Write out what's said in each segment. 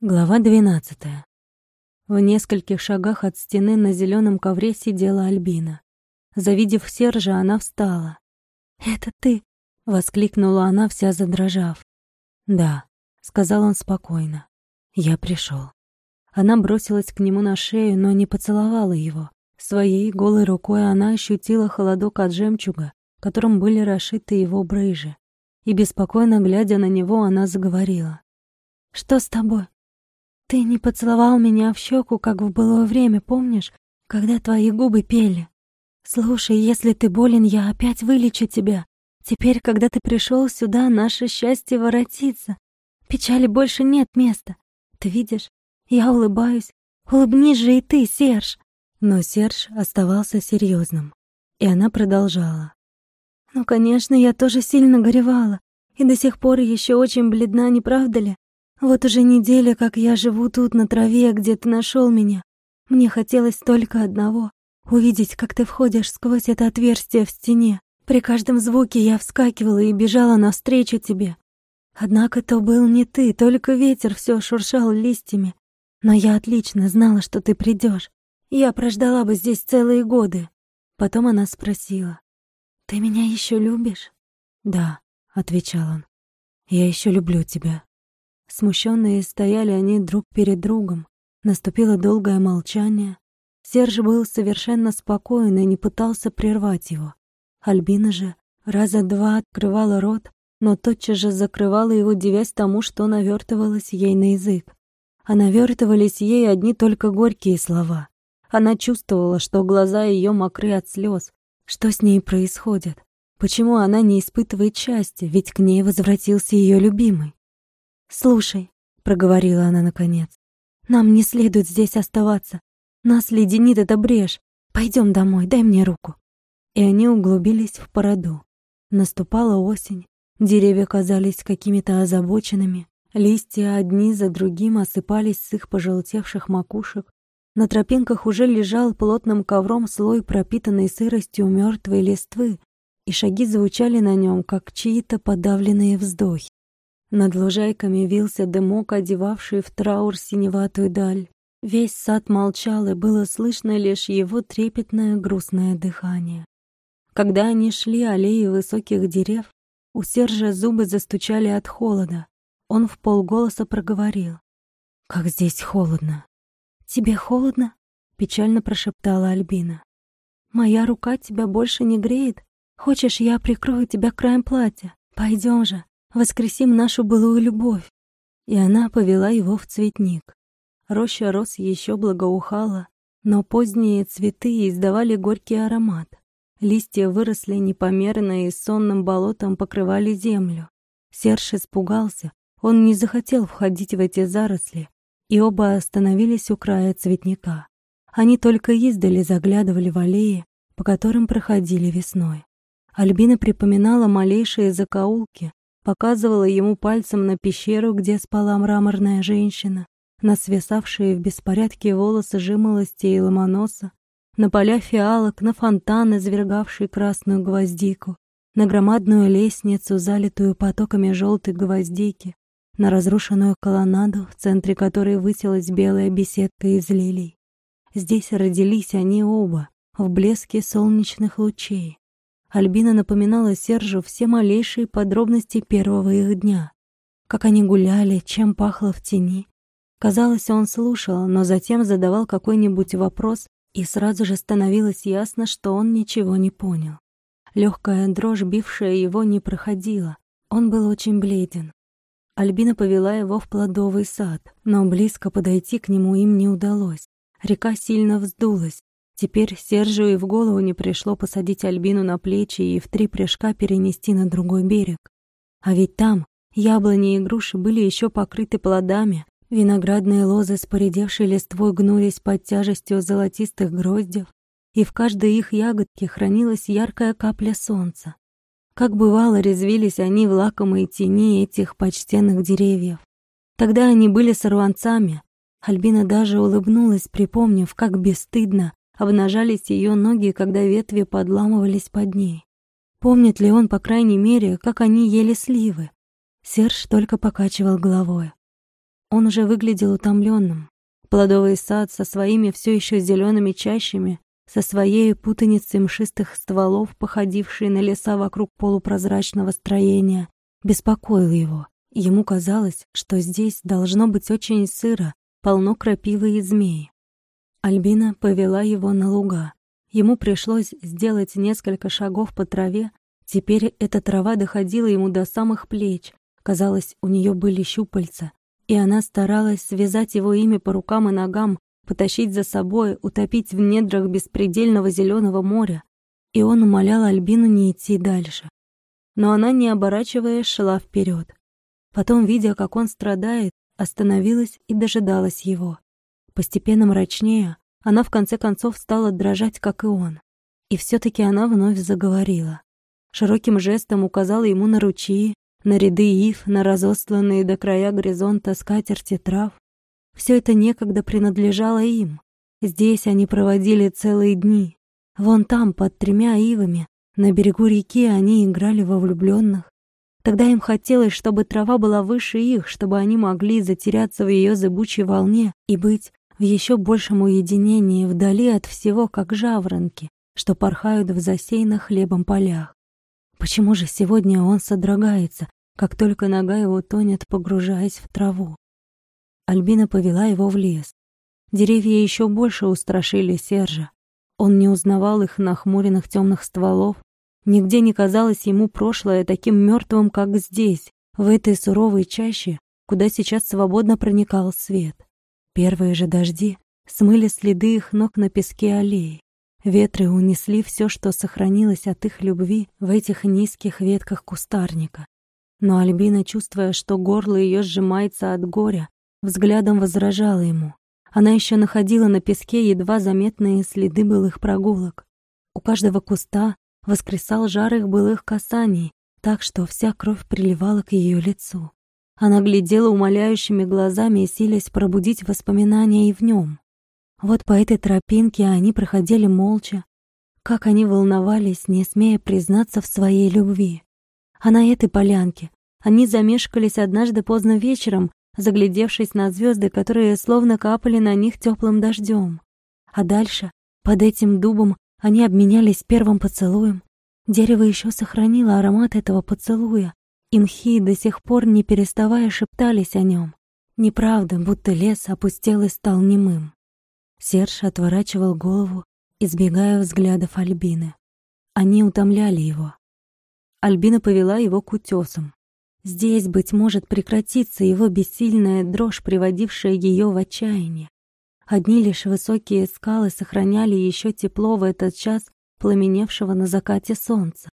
Глава двенадцатая. В нескольких шагах от стены на зеленом ковре сидела Альбина. Завидев Сержа, она встала. «Это ты?» — воскликнула она, вся задрожав. «Да», — сказал он спокойно. «Я пришел. Она бросилась к нему на шею, но не поцеловала его. Своей голой рукой она ощутила холодок от жемчуга, которым были расшиты его брыжи. И беспокойно глядя на него, она заговорила. «Что с тобой? Ты не поцеловал меня в щеку, как в былое время, помнишь, когда твои губы пели? Слушай, если ты болен, я опять вылечу тебя. Теперь, когда ты пришел сюда, наше счастье воротится. Печали больше нет места. Ты видишь, я улыбаюсь. Улыбнись же и ты, Серж. Но Серж оставался серьезным, и она продолжала. Ну, конечно, я тоже сильно горевала, и до сих пор еще очень бледна, не правда ли? Вот уже неделя, как я живу тут на траве, где ты нашел меня. Мне хотелось только одного — увидеть, как ты входишь сквозь это отверстие в стене. При каждом звуке я вскакивала и бежала навстречу тебе. Однако то был не ты, только ветер все шуршал листьями. Но я отлично знала, что ты придешь. Я прождала бы здесь целые годы. Потом она спросила. «Ты меня еще любишь?» «Да», — отвечал он. «Я еще люблю тебя». Смущенные стояли они друг перед другом. Наступило долгое молчание. Серж был совершенно спокоен и не пытался прервать его. Альбина же раза два открывала рот, но тотчас же закрывала его, девясь тому, что навертывалось ей на язык. А навертывались ей одни только горькие слова. Она чувствовала, что глаза ее мокры от слез. Что с ней происходит? Почему она не испытывает счастья, ведь к ней возвратился ее любимый? «Слушай», — проговорила она наконец, — «нам не следует здесь оставаться. Нас леденит эта брешь. Пойдем домой, дай мне руку». И они углубились в породу. Наступала осень, деревья казались какими-то озабоченными, листья одни за другим осыпались с их пожелтевших макушек. На тропинках уже лежал плотным ковром слой пропитанной сыростью мертвой листвы, и шаги звучали на нем, как чьи-то подавленные вздохи. Над лужайками вился дымок, одевавший в траур синеватую даль. Весь сад молчал, и было слышно лишь его трепетное грустное дыхание. Когда они шли аллеей высоких дерев, у Сержа зубы застучали от холода. Он в полголоса проговорил. «Как здесь холодно!» «Тебе холодно?» — печально прошептала Альбина. «Моя рука тебя больше не греет? Хочешь, я прикрою тебя краем платья? Пойдем же!» Воскресим нашу былую любовь. И она повела его в цветник. Роща роз еще благоухала, но поздние цветы издавали горький аромат. Листья выросли непомерно и сонным болотом покрывали землю. Серж испугался, он не захотел входить в эти заросли, и оба остановились у края цветника. Они только издали заглядывали в аллеи, по которым проходили весной. Альбина припоминала малейшие закоулки, показывала ему пальцем на пещеру, где спала мраморная женщина, на свисавшие в беспорядке волосы жимолости и ломоноса, на поля фиалок, на фонтан, извергавший красную гвоздику, на громадную лестницу, залитую потоками желтой гвоздики, на разрушенную колоннаду, в центре которой высилась белая беседка из лилий. Здесь родились они оба, в блеске солнечных лучей. Альбина напоминала Сержу все малейшие подробности первого их дня. Как они гуляли, чем пахло в тени. Казалось, он слушал, но затем задавал какой-нибудь вопрос, и сразу же становилось ясно, что он ничего не понял. Легкая дрожь, бившая его, не проходила. Он был очень бледен. Альбина повела его в плодовый сад, но близко подойти к нему им не удалось. Река сильно вздулась, Теперь Сержу и в голову не пришло посадить Альбину на плечи и в три прыжка перенести на другой берег. А ведь там яблони и груши были еще покрыты плодами, виноградные лозы с поредевшей листвой гнулись под тяжестью золотистых гроздев, и в каждой их ягодке хранилась яркая капля солнца. Как бывало, резвились они в лакомой тени этих почтенных деревьев. Тогда они были сорванцами. Альбина даже улыбнулась, припомнив, как бесстыдно обнажались ее ноги, когда ветви подламывались под ней. Помнит ли он, по крайней мере, как они ели сливы? Серж только покачивал головой. Он уже выглядел утомленным. Плодовый сад со своими все еще зелеными чащами, со своей путаницей мшистых стволов, походившей на леса вокруг полупрозрачного строения, беспокоил его. Ему казалось, что здесь должно быть очень сыро, полно крапивы и змеи. Альбина повела его на луга. Ему пришлось сделать несколько шагов по траве. Теперь эта трава доходила ему до самых плеч. Казалось, у нее были щупальца. И она старалась связать его ими по рукам и ногам, потащить за собой, утопить в недрах беспредельного зеленого моря. И он умолял Альбину не идти дальше. Но она, не оборачиваясь, шла вперед. Потом, видя, как он страдает, остановилась и дожидалась его. Постепенно мрачнее, она в конце концов стала дрожать, как и он. И все таки она вновь заговорила. Широким жестом указала ему на ручьи, на ряды ив, на разосланные до края горизонта скатерти трав. Все это некогда принадлежало им. Здесь они проводили целые дни. Вон там, под тремя ивами, на берегу реки они играли во влюбленных. Тогда им хотелось, чтобы трава была выше их, чтобы они могли затеряться в ее зыбучей волне и быть в еще большем уединении, вдали от всего, как жаворонки, что порхают в засеянных хлебом полях. Почему же сегодня он содрогается, как только нога его тонет, погружаясь в траву? Альбина повела его в лес. Деревья еще больше устрашили Сержа. Он не узнавал их нахмуренных темных стволов. Нигде не казалось ему прошлое таким мертвым, как здесь, в этой суровой чаще, куда сейчас свободно проникал свет. Первые же дожди смыли следы их ног на песке аллеи. Ветры унесли все, что сохранилось от их любви в этих низких ветках кустарника. Но Альбина, чувствуя, что горло ее сжимается от горя, взглядом возражала ему. Она еще находила на песке едва заметные следы былых прогулок. У каждого куста воскресал жар их былых касаний, так что вся кровь приливала к ее лицу. Она глядела умоляющими глазами и силясь пробудить воспоминания и в нем. Вот по этой тропинке они проходили молча. Как они волновались, не смея признаться в своей любви. А на этой полянке они замешкались однажды поздно вечером, заглядевшись на звезды, которые словно капали на них теплым дождем. А дальше, под этим дубом, они обменялись первым поцелуем. Дерево еще сохранило аромат этого поцелуя, и мхи до сих пор не переставая шептались о нем. Неправда, будто лес опустел и стал немым. Серж отворачивал голову, избегая взглядов Альбины. Они утомляли его. Альбина повела его к утесам. Здесь, быть может, прекратится его бессильная дрожь, приводившая ее в отчаяние. Одни лишь высокие скалы сохраняли еще тепло в этот час пламеневшего на закате солнца.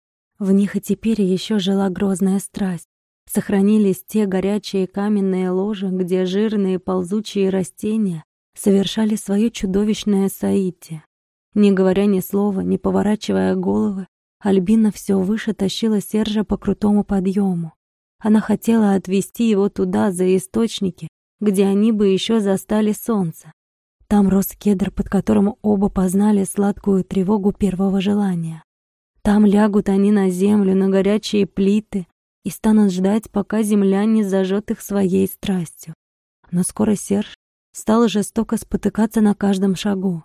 В них и теперь еще жила грозная страсть. Сохранились те горячие каменные ложи, где жирные ползучие растения совершали свое чудовищное соитие. Не говоря ни слова, не поворачивая головы, Альбина все выше тащила Сержа по крутому подъему. Она хотела отвести его туда, за источники, где они бы еще застали солнце. Там рос кедр, под которым оба познали сладкую тревогу первого желания. Там лягут они на землю, на горячие плиты и станут ждать, пока земля не зажжет их своей страстью. Но скоро Серж стал жестоко спотыкаться на каждом шагу.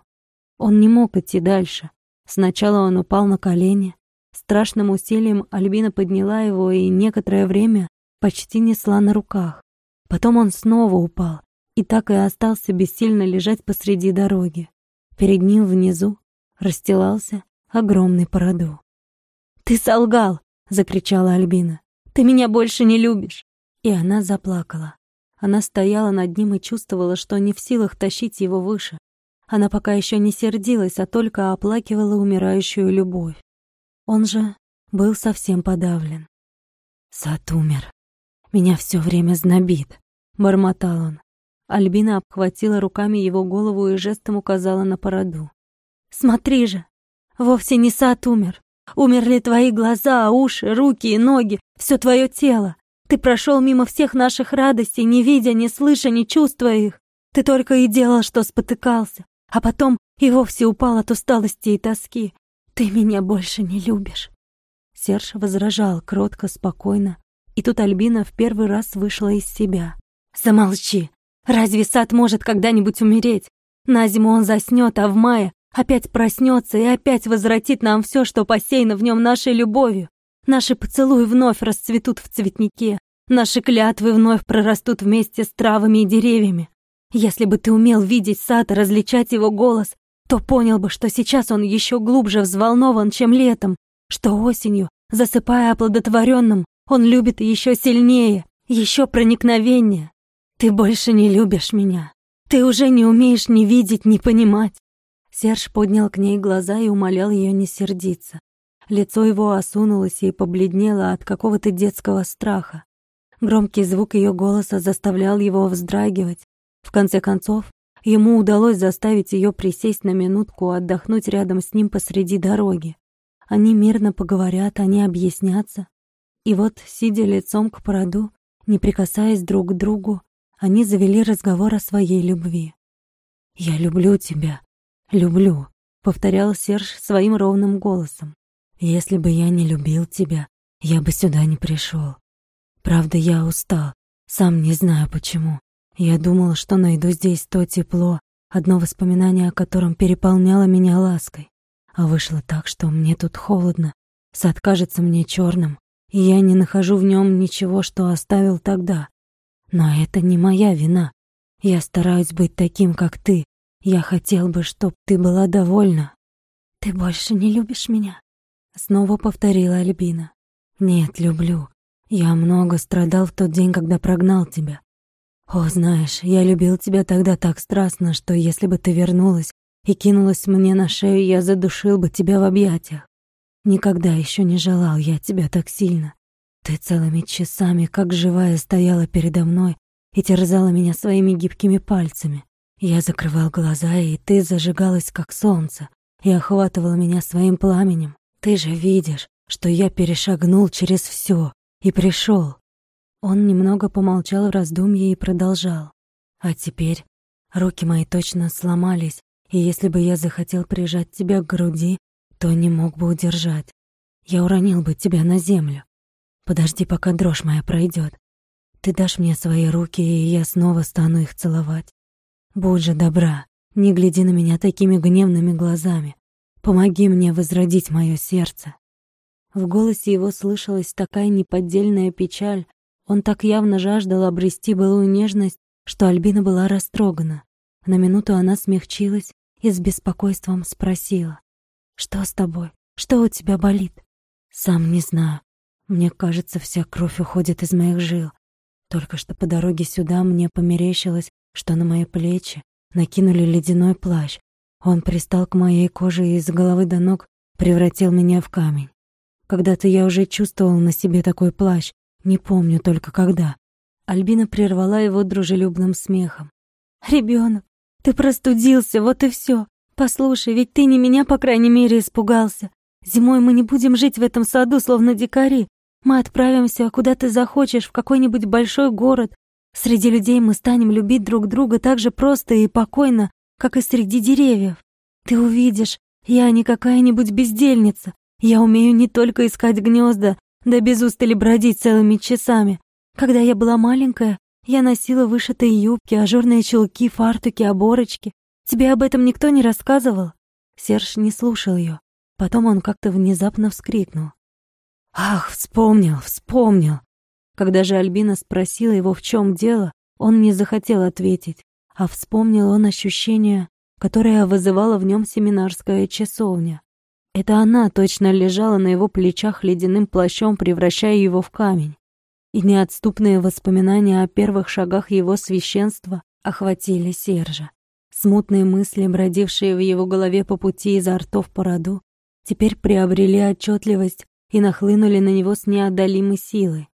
Он не мог идти дальше. Сначала он упал на колени. Страшным усилием Альбина подняла его и некоторое время почти несла на руках. Потом он снова упал и так и остался бессильно лежать посреди дороги. Перед ним внизу расстилался огромный парадо. «Ты солгал!» — закричала Альбина. «Ты меня больше не любишь!» И она заплакала. Она стояла над ним и чувствовала, что не в силах тащить его выше. Она пока еще не сердилась, а только оплакивала умирающую любовь. Он же был совсем подавлен. «Сад умер. Меня все время знобит», — бормотал он. Альбина обхватила руками его голову и жестом указала на породу. «Смотри же! Вовсе не сад умер. Умерли твои глаза, уши, руки и ноги, все твое тело. Ты прошел мимо всех наших радостей, не видя, не слыша, не чувствуя их. Ты только и делал, что спотыкался, а потом и вовсе упал от усталости и тоски. Ты меня больше не любишь. Серж возражал кротко, спокойно, и тут Альбина в первый раз вышла из себя. «Замолчи!» Разве сад может когда-нибудь умереть? На зиму он заснет, а в мае опять проснется и опять возвратит нам все, что посеяно в нем нашей любовью. Наши поцелуи вновь расцветут в цветнике, наши клятвы вновь прорастут вместе с травами и деревьями. Если бы ты умел видеть сад и различать его голос, то понял бы, что сейчас он еще глубже взволнован, чем летом, что осенью, засыпая оплодотворенным, он любит еще сильнее, еще проникновеннее. Ты больше не любишь меня. Ты уже не умеешь ни видеть, ни понимать. Серж поднял к ней глаза и умолял ее не сердиться. Лицо его осунулось и побледнело от какого-то детского страха. Громкий звук ее голоса заставлял его вздрагивать. В конце концов, ему удалось заставить ее присесть на минутку, отдохнуть рядом с ним посреди дороги. Они мирно поговорят, они объяснятся. И вот, сидя лицом к породу, не прикасаясь друг к другу, они завели разговор о своей любви. «Я люблю тебя, люблю», — повторял Серж своим ровным голосом. «Если бы я не любил тебя, я бы сюда не пришел. Правда, я устал, сам не знаю почему. Я думал, что найду здесь то тепло, одно воспоминание о котором переполняло меня лаской. А вышло так, что мне тут холодно, сад кажется мне черным, и я не нахожу в нем ничего, что оставил тогда. Но это не моя вина. Я стараюсь быть таким, как ты. Я хотел бы, чтоб ты была довольна. Ты больше не любишь меня? Снова повторила Альбина. Нет, люблю. Я много страдал в тот день, когда прогнал тебя. О, знаешь, я любил тебя тогда так страстно, что если бы ты вернулась и кинулась мне на шею, я задушил бы тебя в объятиях. Никогда еще не желал я тебя так сильно. Ты целыми часами, как живая, стояла передо мной и терзала меня своими гибкими пальцами. Я закрывал глаза, и ты зажигалась, как солнце, и охватывала меня своим пламенем. Ты же видишь, что я перешагнул через все и пришел. Он немного помолчал в раздумье и продолжал. А теперь руки мои точно сломались, и если бы я захотел прижать тебя к груди, то не мог бы удержать. Я уронил бы тебя на землю. Подожди, пока дрожь моя пройдет. Ты дашь мне свои руки, и я снова стану их целовать. Будь же добра, не гляди на меня такими гневными глазами. Помоги мне возродить мое сердце. В голосе его слышалась такая неподдельная печаль, он так явно жаждал обрести былую нежность, что Альбина была растрогана. На минуту она смягчилась и с беспокойством спросила. «Что с тобой? Что у тебя болит?» «Сам не знаю. Мне кажется, вся кровь уходит из моих жил. Только что по дороге сюда мне померещилось, что на мои плечи накинули ледяной плащ. Он пристал к моей коже и с головы до ног превратил меня в камень. Когда-то я уже чувствовал на себе такой плащ, не помню только когда. Альбина прервала его дружелюбным смехом. «Ребёнок, ты простудился, вот и всё. Послушай, ведь ты не меня, по крайней мере, испугался. Зимой мы не будем жить в этом саду, словно дикари. Мы отправимся куда ты захочешь, в какой-нибудь большой город. Среди людей мы станем любить друг друга так же просто и покойно, как и среди деревьев. Ты увидишь, я не какая-нибудь бездельница. Я умею не только искать гнезда, да без устали бродить целыми часами. Когда я была маленькая, я носила вышитые юбки, ажурные чулки, фартуки, оборочки. Тебе об этом никто не рассказывал?» Серж не слушал ее. Потом он как-то внезапно вскрикнул. Ах, вспомнил, вспомнил. Когда же Альбина спросила его, в чем дело, он не захотел ответить, а вспомнил он ощущение, которое вызывало в нем семинарская часовня. Это она точно лежала на его плечах ледяным плащом, превращая его в камень. И неотступные воспоминания о первых шагах его священства охватили Сержа. Смутные мысли, бродившие в его голове по пути изо ртов по роду, теперь приобрели отчетливость и нахлынули на него с неодолимой силой.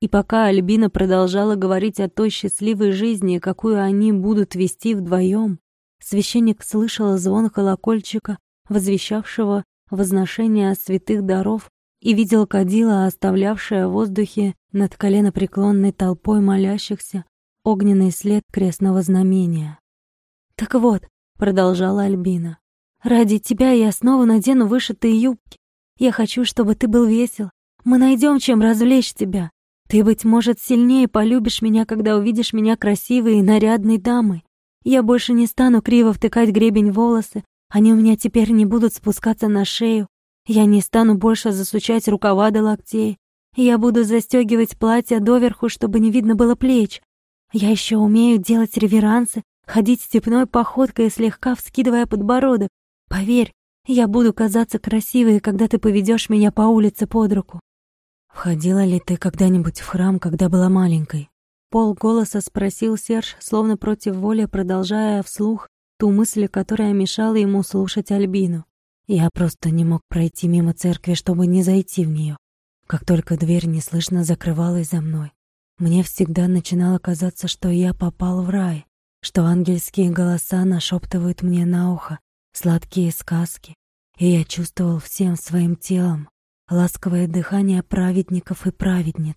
И пока Альбина продолжала говорить о той счастливой жизни, какую они будут вести вдвоем, священник слышал звон колокольчика, возвещавшего возношение святых даров, и видел кадила, оставлявшее в воздухе над коленопреклонной толпой молящихся огненный след крестного знамения. «Так вот», — продолжала Альбина, — «ради тебя я снова надену вышитые юбки, я хочу, чтобы ты был весел. Мы найдем, чем развлечь тебя. Ты, быть может, сильнее полюбишь меня, когда увидишь меня красивой и нарядной дамой. Я больше не стану криво втыкать гребень в волосы, они у меня теперь не будут спускаться на шею. Я не стану больше засучать рукава до локтей. Я буду застегивать платье доверху, чтобы не видно было плеч. Я еще умею делать реверансы, ходить степной походкой, слегка вскидывая подбородок. Поверь, я буду казаться красивой, когда ты поведешь меня по улице под руку. «Входила ли ты когда-нибудь в храм, когда была маленькой?» Пол голоса спросил Серж, словно против воли, продолжая вслух ту мысль, которая мешала ему слушать Альбину. Я просто не мог пройти мимо церкви, чтобы не зайти в нее. Как только дверь неслышно закрывалась за мной, мне всегда начинало казаться, что я попал в рай, что ангельские голоса нашептывают мне на ухо сладкие сказки, и я чувствовал всем своим телом, ласковое дыхание праведников и праведниц.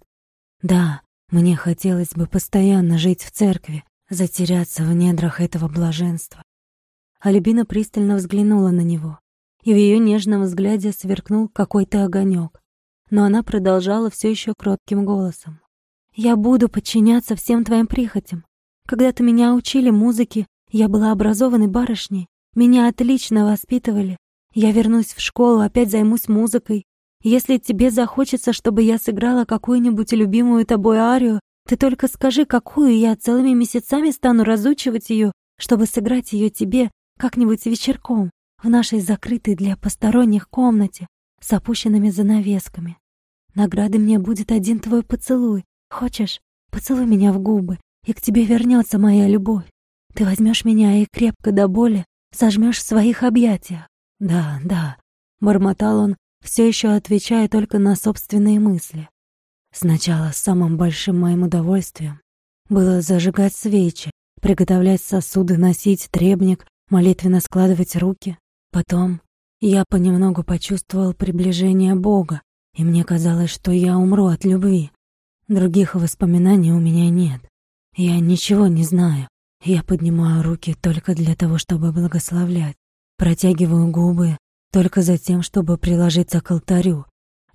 Да, мне хотелось бы постоянно жить в церкви, затеряться в недрах этого блаженства. Альбина пристально взглянула на него, и в ее нежном взгляде сверкнул какой-то огонек. Но она продолжала все еще кротким голосом. «Я буду подчиняться всем твоим прихотям. Когда-то меня учили музыке, я была образованной барышней, меня отлично воспитывали. Я вернусь в школу, опять займусь музыкой, если тебе захочется, чтобы я сыграла какую-нибудь любимую тобой арию, ты только скажи, какую, я целыми месяцами стану разучивать ее, чтобы сыграть ее тебе как-нибудь вечерком в нашей закрытой для посторонних комнате с опущенными занавесками. Наградой мне будет один твой поцелуй. Хочешь, поцелуй меня в губы, и к тебе вернется моя любовь. Ты возьмешь меня и крепко до боли сожмешь в своих объятиях. Да, да, бормотал он, все еще отвечая только на собственные мысли. Сначала самым большим моим удовольствием было зажигать свечи, приготовлять сосуды, носить требник, молитвенно складывать руки. Потом я понемногу почувствовал приближение Бога, и мне казалось, что я умру от любви. Других воспоминаний у меня нет. Я ничего не знаю. Я поднимаю руки только для того, чтобы благословлять. Протягиваю губы только за тем, чтобы приложиться к алтарю.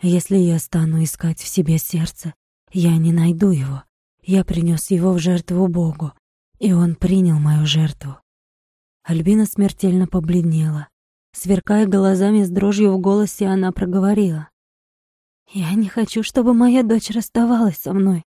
Если я стану искать в себе сердце, я не найду его. Я принес его в жертву Богу, и он принял мою жертву. Альбина смертельно побледнела. Сверкая глазами с дрожью в голосе, она проговорила. «Я не хочу, чтобы моя дочь расставалась со мной.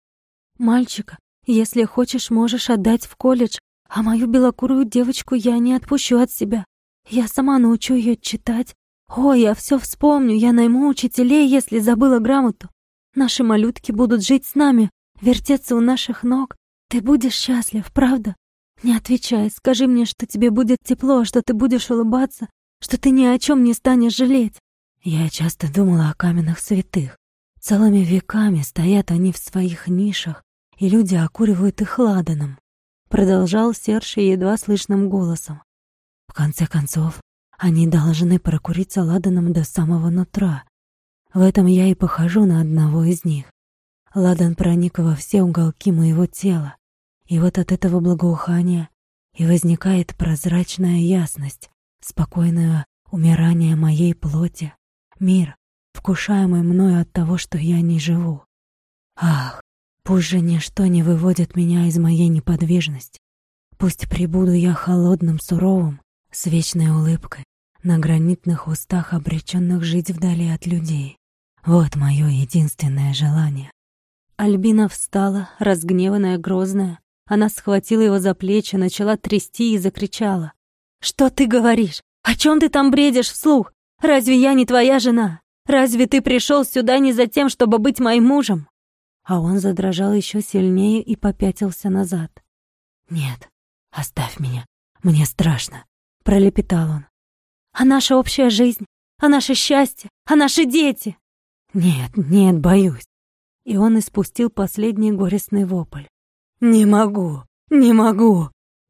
Мальчика, если хочешь, можешь отдать в колледж, а мою белокурую девочку я не отпущу от себя. Я сама научу ее читать, «Ой, я все вспомню, я найму учителей, если забыла грамоту. Наши малютки будут жить с нами, вертеться у наших ног. Ты будешь счастлив, правда? Не отвечай, скажи мне, что тебе будет тепло, что ты будешь улыбаться, что ты ни о чем не станешь жалеть». Я часто думала о каменных святых. Целыми веками стоят они в своих нишах, и люди окуривают их ладаном. Продолжал Серж едва слышным голосом. В конце концов, они должны прокуриться ладаном до самого нутра. В этом я и похожу на одного из них. Ладан проник во все уголки моего тела, и вот от этого благоухания и возникает прозрачная ясность, спокойное умирание моей плоти, мир, вкушаемый мною от того, что я не живу. Ах, пусть же ничто не выводит меня из моей неподвижности. Пусть прибуду я холодным, суровым, с вечной улыбкой, на гранитных устах, обреченных жить вдали от людей. Вот мое единственное желание. Альбина встала, разгневанная, грозная. Она схватила его за плечи, начала трясти и закричала. «Что ты говоришь? О чем ты там бредишь вслух? Разве я не твоя жена? Разве ты пришел сюда не за тем, чтобы быть моим мужем?» А он задрожал еще сильнее и попятился назад. «Нет, оставь меня, мне страшно», — пролепетал он. А наша общая жизнь? А наше счастье? А наши дети? Нет, нет, боюсь. И он испустил последний горестный вопль. Не могу, не могу.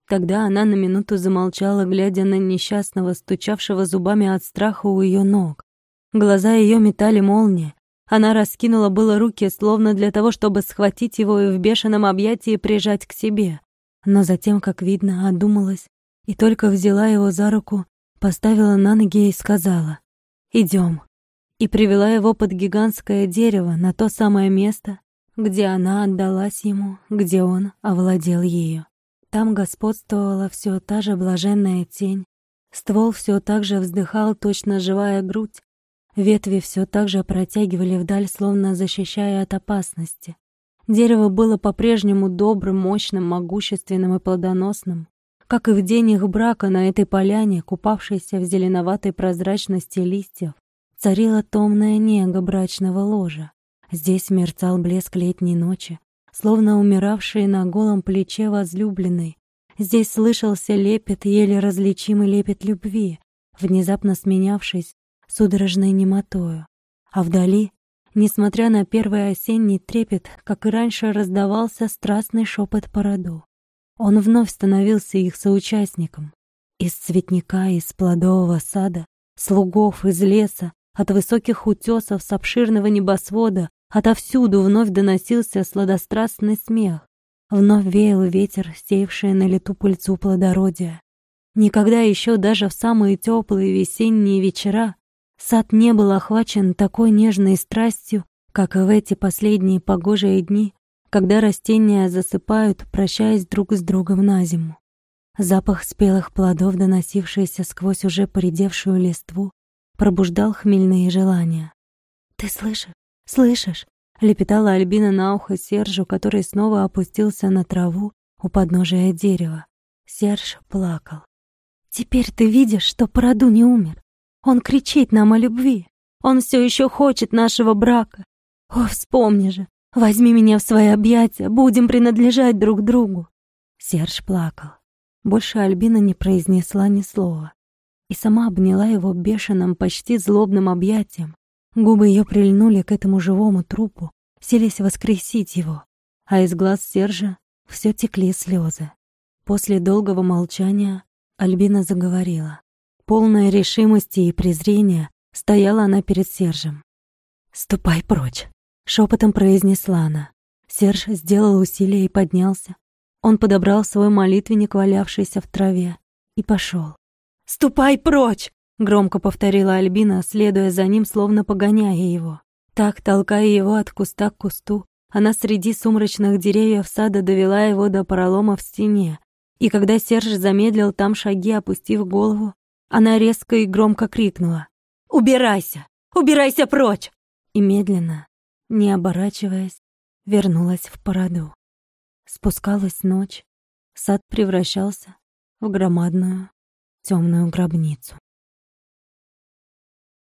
Тогда она на минуту замолчала, глядя на несчастного, стучавшего зубами от страха у ее ног. Глаза ее метали молнии. Она раскинула было руки, словно для того, чтобы схватить его и в бешеном объятии прижать к себе. Но затем, как видно, одумалась и только взяла его за руку поставила на ноги и сказала «Идем». И привела его под гигантское дерево на то самое место, где она отдалась ему, где он овладел ею. Там господствовала все та же блаженная тень, ствол все так же вздыхал, точно живая грудь, ветви все так же протягивали вдаль, словно защищая от опасности. Дерево было по-прежнему добрым, мощным, могущественным и плодоносным, как и в день их брака на этой поляне, купавшейся в зеленоватой прозрачности листьев, царила томная нега брачного ложа. Здесь мерцал блеск летней ночи, словно умиравший на голом плече возлюбленной. Здесь слышался лепет, еле различимый лепет любви, внезапно сменявшись судорожной немотою. А вдали, несмотря на первый осенний трепет, как и раньше раздавался страстный шепот по. Он вновь становился их соучастником. Из цветника, из плодового сада, слугов, из леса, от высоких утесов с обширного небосвода, отовсюду вновь доносился сладострастный смех. Вновь веял ветер, сеявший на лету пыльцу плодородия. Никогда еще даже в самые теплые весенние вечера сад не был охвачен такой нежной страстью, как и в эти последние погожие дни, когда растения засыпают, прощаясь друг с другом на зиму. Запах спелых плодов, доносившийся сквозь уже поредевшую листву, пробуждал хмельные желания. «Ты слышишь? Слышишь?» — лепетала Альбина на ухо Сержу, который снова опустился на траву у подножия дерева. Серж плакал. «Теперь ты видишь, что Параду не умер. Он кричит нам о любви. Он все еще хочет нашего брака. О, вспомни же, Возьми меня в свои объятия, будем принадлежать друг другу. Серж плакал. Больше Альбина не произнесла ни слова. И сама обняла его бешеным, почти злобным объятием. Губы ее прильнули к этому живому трупу, селись воскресить его. А из глаз Сержа все текли слезы. После долгого молчания Альбина заговорила. Полная решимости и презрения стояла она перед Сержем. «Ступай прочь. Шепотом произнесла она. Серж сделал усилие и поднялся. Он подобрал свой молитвенник, валявшийся в траве, и пошел. «Ступай прочь!» — громко повторила Альбина, следуя за ним, словно погоняя его. Так, толкая его от куста к кусту, она среди сумрачных деревьев сада довела его до пролома в стене. И когда Серж замедлил там шаги, опустив голову, она резко и громко крикнула «Убирайся! Убирайся прочь!» И медленно, не оборачиваясь, вернулась в породу. Спускалась ночь, сад превращался в громадную темную гробницу.